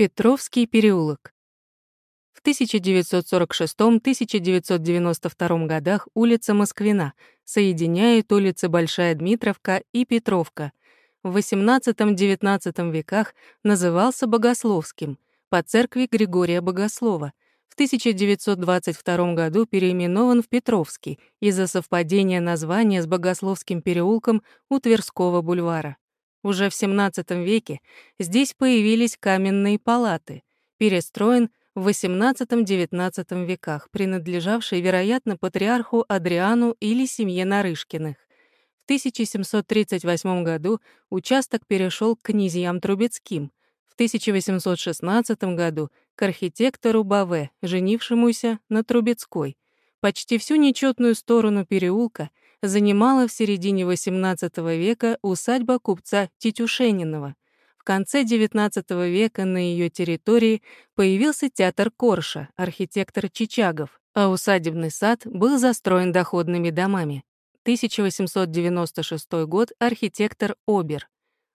Петровский переулок. В 1946-1992 годах улица Москвина соединяет улицы Большая Дмитровка и Петровка. В XVIII-XIX веках назывался Богословским по церкви Григория Богослова. В 1922 году переименован в Петровский из-за совпадения названия с Богословским переулком у Тверского бульвара. Уже в XVII веке здесь появились каменные палаты, перестроен в XVIII-XIX веках, принадлежавший, вероятно, патриарху Адриану или семье Нарышкиных. В 1738 году участок перешел к князьям Трубецким, в 1816 году — к архитектору Баве, женившемуся на Трубецкой. Почти всю нечетную сторону переулка — занимала в середине XVIII века усадьба купца Тетюшенинова. В конце XIX века на ее территории появился театр Корша, архитектор Чичагов, а усадебный сад был застроен доходными домами. 1896 год, архитектор Обер.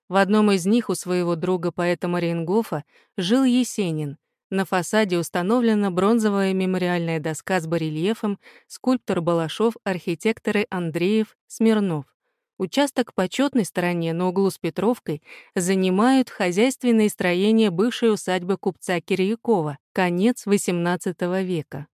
В одном из них у своего друга поэта Мариенгофа жил Есенин, на фасаде установлена бронзовая мемориальная доска с барельефом, скульптор Балашов, архитекторы Андреев, Смирнов. Участок по четной стороне на углу с Петровкой занимают хозяйственные строения бывшей усадьбы купца Кирьякова, конец XVIII века.